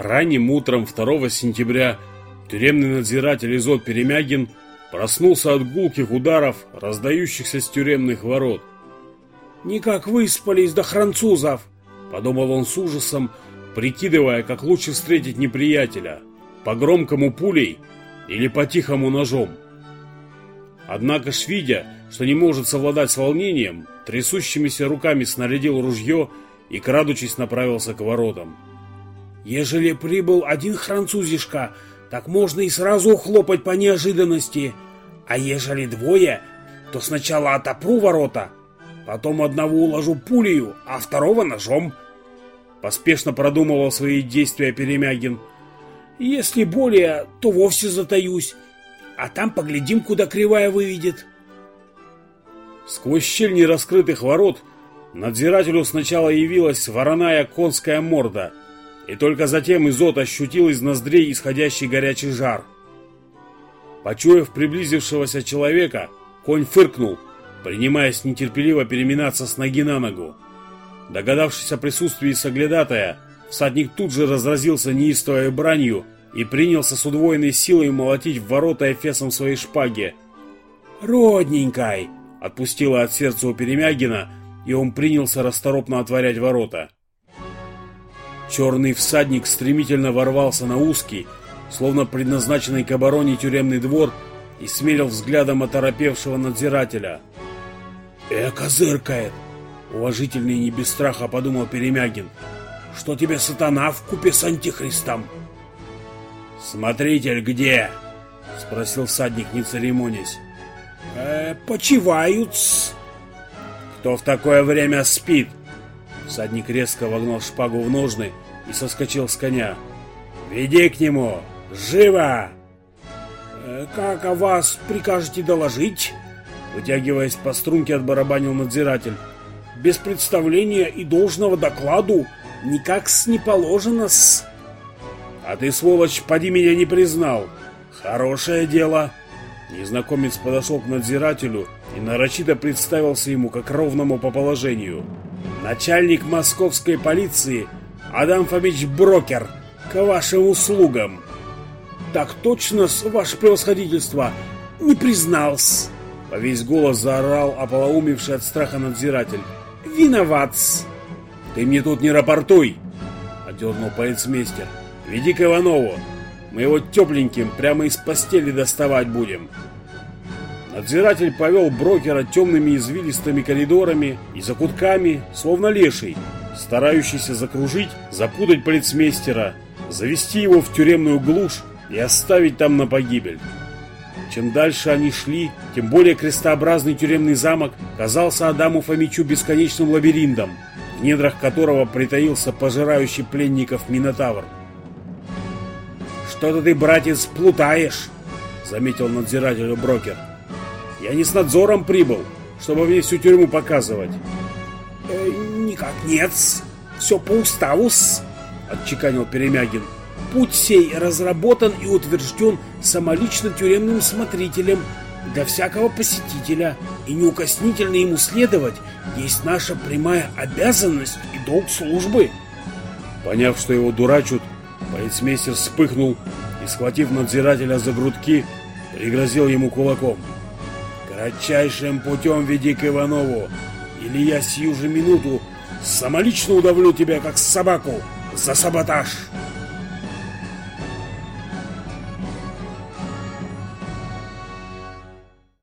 Ранним утром 2 сентября тюремный надзиратель Изот Перемягин проснулся от гулких ударов, раздающихся с тюремных ворот. «Никак выспались до французов!» — подумал он с ужасом, прикидывая, как лучше встретить неприятеля — по громкому пулей или по тихому ножом. Однако ж, видя, что не может совладать с волнением, трясущимися руками снарядил ружье и, крадучись, направился к воротам. Ежели прибыл один французишка, так можно и сразу ухлопать по неожиданности. А ежели двое, то сначала отопру ворота, потом одного уложу пулею, а второго ножом. Поспешно продумывал свои действия Перемягин. Если более, то вовсе затаюсь, а там поглядим, куда кривая выведет. Сквозь щель нераскрытых ворот надзирателю сначала явилась вороная конская морда — и только затем Изот ощутил из ноздрей исходящий горячий жар. Почуяв приблизившегося человека, конь фыркнул, принимаясь нетерпеливо переминаться с ноги на ногу. Догадавшись о присутствии соглядатая, всадник тут же разразился неистовой бранью и принялся с удвоенной силой молотить в ворота эфесом своей шпаги. «Родненькой!» — отпустила от сердца у Перемягина, и он принялся расторопно отворять ворота. Черный всадник стремительно ворвался на узкий, словно предназначенный к обороне тюремный двор, и смерил взглядом оторопевшего надзирателя. «Эка зыркает!» — уважительный не без страха подумал Перемягин. «Что тебе сатана в купе с антихристом?» «Смотритель где?» — спросил всадник, не церемонясь. «Э, «Почивают «Кто в такое время спит?» Всадник резко вогнал шпагу в ножны и соскочил с коня. «Веди к нему! Живо!» э, «Как о вас прикажете доложить?» Вытягиваясь по струнке, отбарабанил надзиратель. «Без представления и должного докладу никак-с не положено-с!» «А ты, сволочь, поди меня не признал! Хорошее дело!» Незнакомец подошел к надзирателю и нарочито представился ему как ровному по положению. «Начальник московской полиции Адам Фомич Брокер, к вашим услугам!» «Так точно, ваше превосходительство, не признался!» По весь голос заорал ополоумевший от страха надзиратель. виноват «Ты мне тут не рапортуй!» — одернул полицмейстер. «Веди к Иванову, мы его тепленьким прямо из постели доставать будем!» Надзиратель повел брокера темными извилистыми коридорами и закутками, словно леший, старающийся закружить, запутать полицмейстера, завести его в тюремную глушь и оставить там на погибель. Чем дальше они шли, тем более крестообразный тюремный замок казался Адаму Фомичу бесконечным лабиринтом, в недрах которого притаился пожирающий пленников Минотавр. «Что-то ты, братец, плутаешь!» — заметил надзирателю брокер. Я не с надзором прибыл, чтобы мне всю тюрьму показывать. Э, никак нет, все по уставу-с, отчеканил Перемягин. Путь сей разработан и утвержден самолично тюремным смотрителем для всякого посетителя, и неукоснительно ему следовать есть наша прямая обязанность и долг службы. Поняв, что его дурачут, полицмейстер вспыхнул и, схватив надзирателя за грудки, пригрозил ему кулаком. Кратчайшим путем веди к Иванову, или я сию же минуту самолично удавлю тебя, как собаку, за саботаж!»